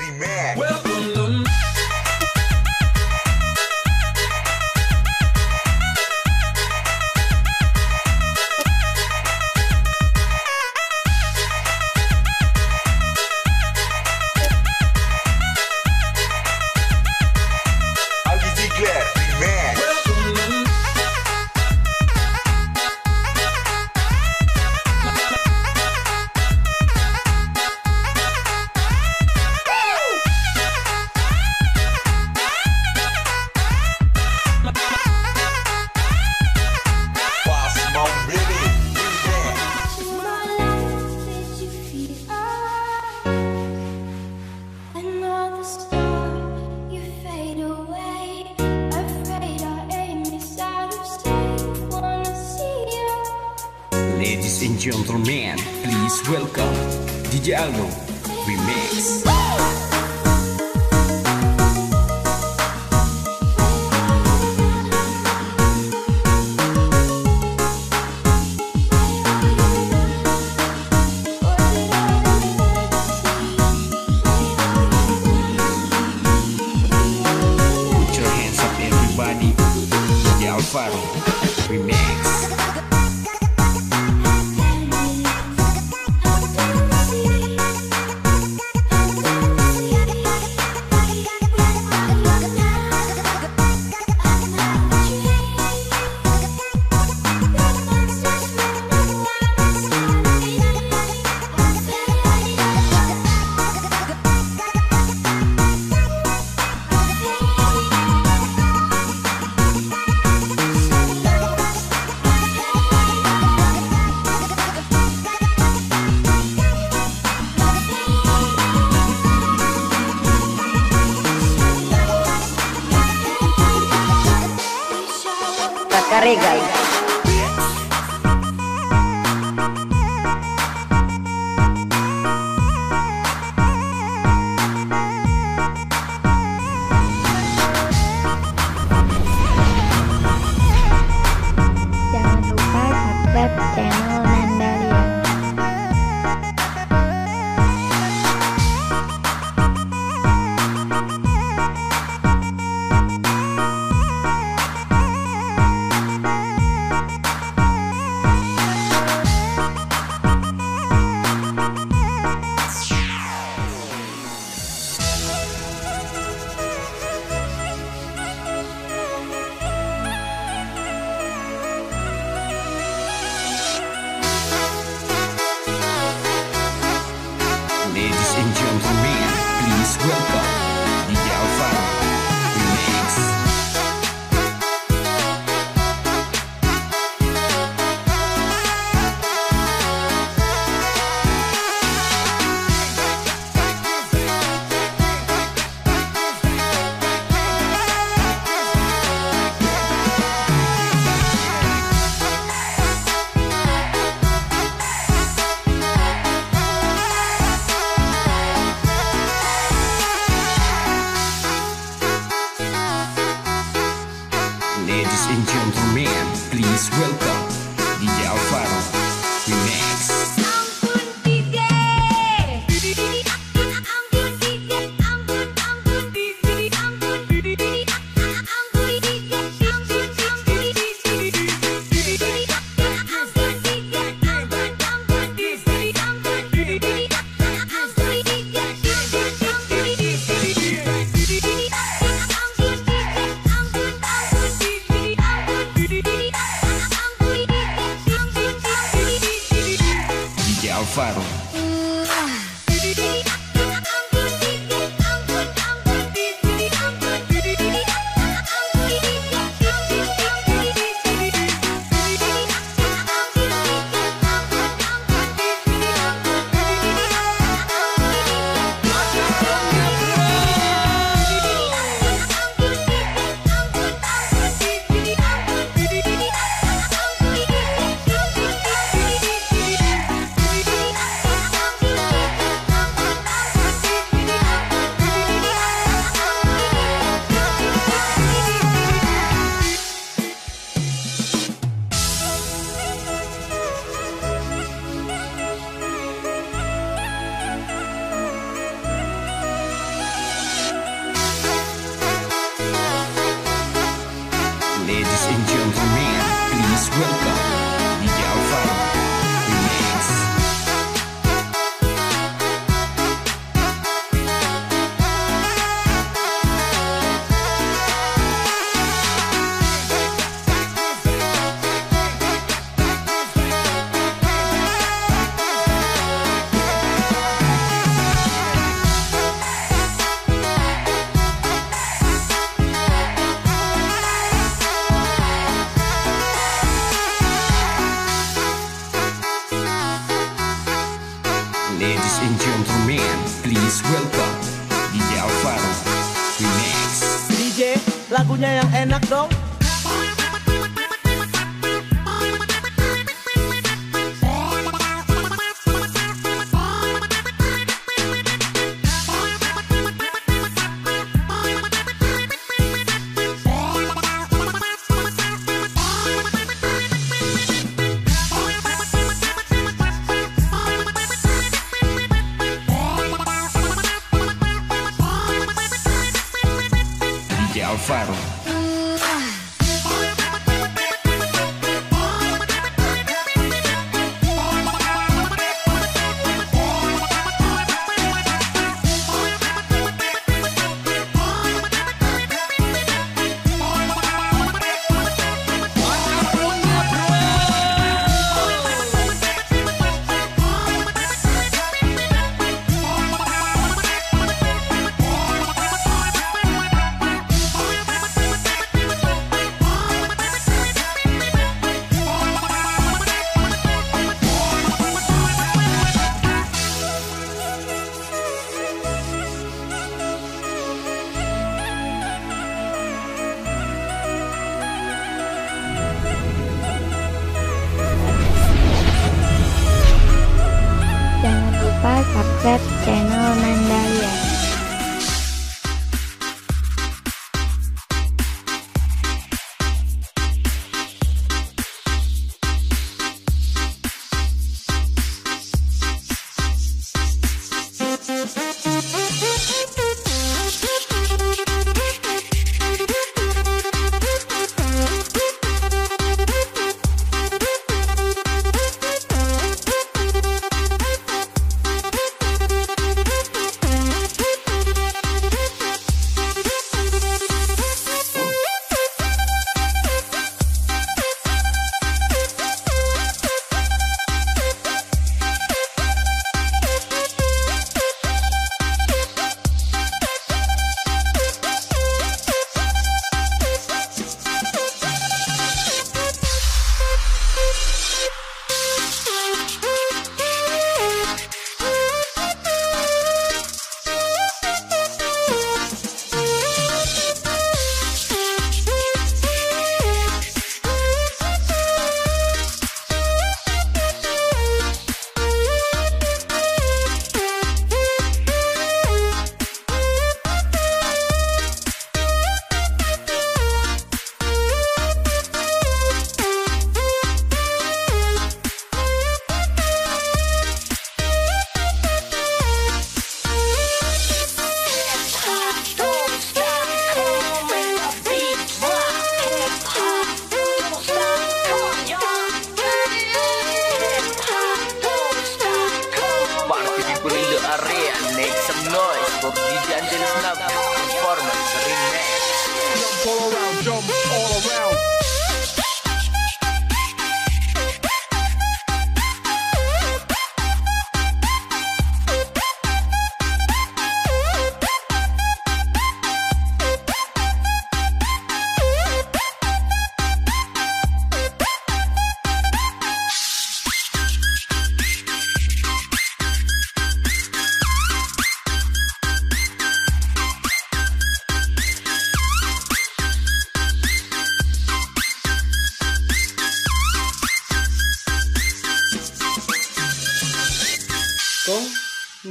be mad. Well gentlemen, please welcome DJ Aldo Remix. Regal. Jangan lupa subscribe channel punya yang enak dong Faro. lupa subscribe channel Nandaya.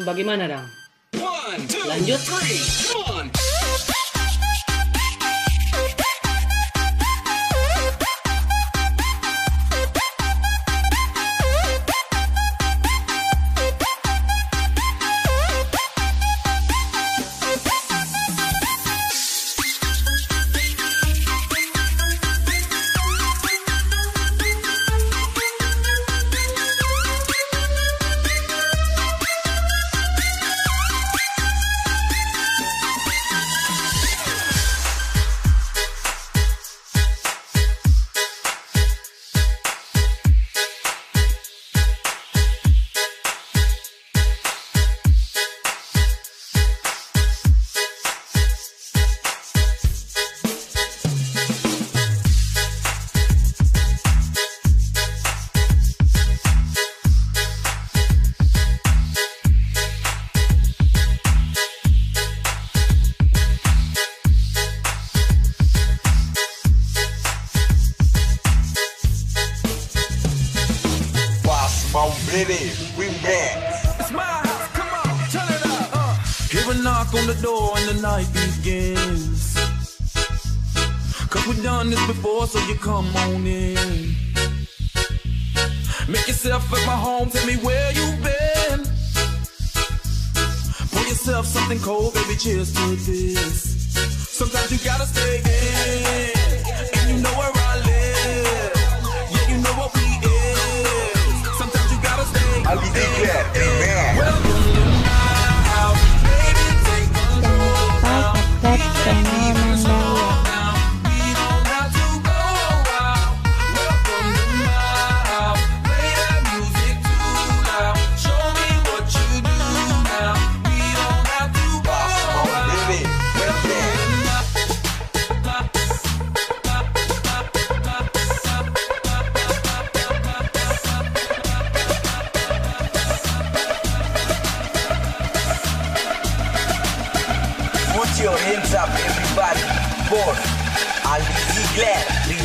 bagaimana, Dang? One, two, Lanjut. Three, we've done this before, so you come on in. Make yourself at my home, tell me where you've been. Pour yourself something cold, baby, cheers to this. Sometimes you gotta stay in, and you know where I live. Yeah, you know what we is. Sometimes you gotta stay Ali Ziegler Remix. Welcome to my house, baby, take control Jangan lupa subscribe up, everybody, for Ali Ziegler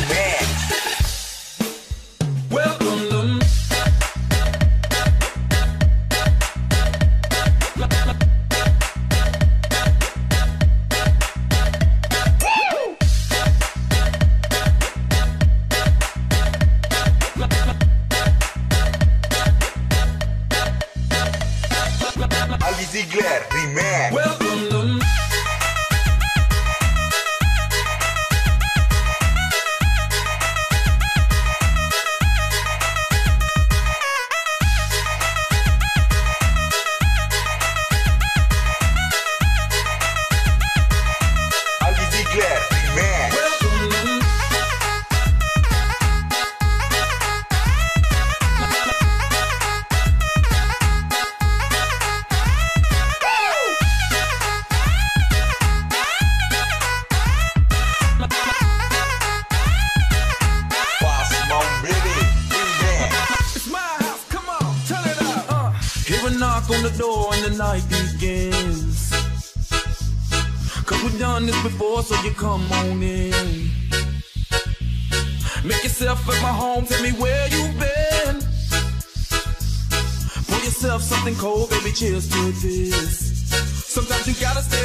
knock on the door and the night begins. Cause we've done this before, so you come on in. Make yourself at my home, tell me where you've been. Pour yourself something cold, baby, cheers to this. Sometimes you gotta stay